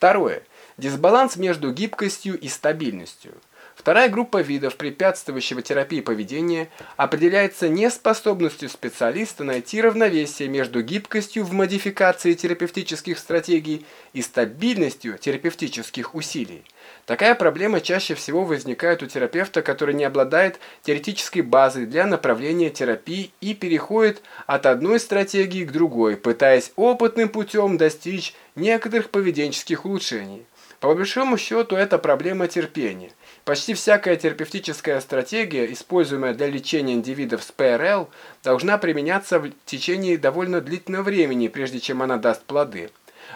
Второе. Дисбаланс между гибкостью и стабильностью. Вторая группа видов препятствующего терапии поведения определяется неспособностью специалиста найти равновесие между гибкостью в модификации терапевтических стратегий и стабильностью терапевтических усилий. Такая проблема чаще всего возникает у терапевта, который не обладает теоретической базой для направления терапии и переходит от одной стратегии к другой, пытаясь опытным путем достичь некоторых поведенческих улучшений. По большому счету это проблема терпения. Почти всякая терапевтическая стратегия, используемая для лечения индивидов с ПРЛ, должна применяться в течение довольно длительного времени, прежде чем она даст плоды.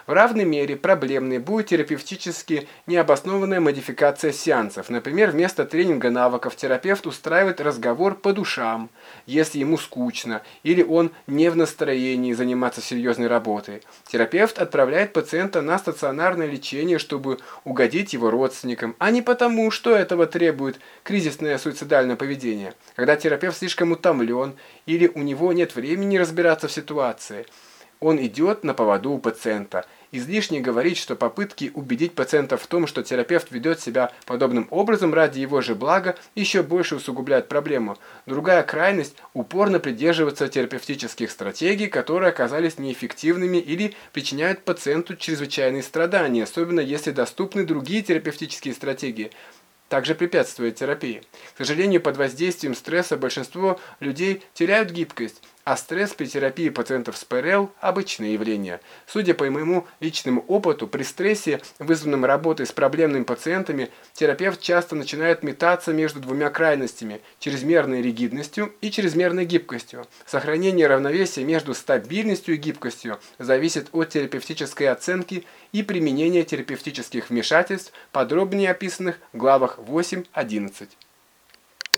В равной мере проблемной будет терапевтически необоснованная модификация сеансов. Например, вместо тренинга навыков терапевт устраивает разговор по душам, если ему скучно или он не в настроении заниматься серьезной работой. Терапевт отправляет пациента на стационарное лечение, чтобы угодить его родственникам, а не потому, что этого требует кризисное суицидальное поведение. Когда терапевт слишком утомлен или у него нет времени разбираться в ситуации – он идет на поводу у пациента. Излишне говорить, что попытки убедить пациента в том, что терапевт ведет себя подобным образом ради его же блага, еще больше усугубляет проблему. Другая крайность – упорно придерживаться терапевтических стратегий, которые оказались неэффективными или причиняют пациенту чрезвычайные страдания, особенно если доступны другие терапевтические стратегии – также препятствует терапии. К сожалению, под воздействием стресса большинство людей теряют гибкость, а стресс при терапии пациентов с ПРЛ – обычное явление. Судя по моему личному опыту, при стрессе, вызванном работой с проблемными пациентами, терапевт часто начинает метаться между двумя крайностями – чрезмерной ригидностью и чрезмерной гибкостью. Сохранение равновесия между стабильностью и гибкостью зависит от терапевтической оценки и применения терапевтических вмешательств, подробнее описанных в главах 8-11.